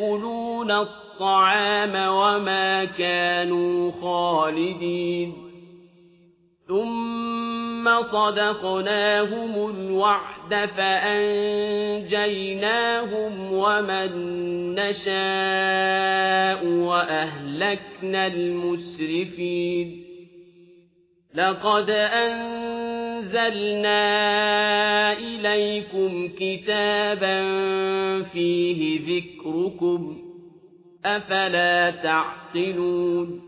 يأكلون الطعام وما كانوا خالدين. ثم صدقناهم الوعد فأنجيناهم ومن نشاء وأهلكنا المسرفين. لقد أنزلنا إليكم كتابا فيه ذكركم أفلا تعقلون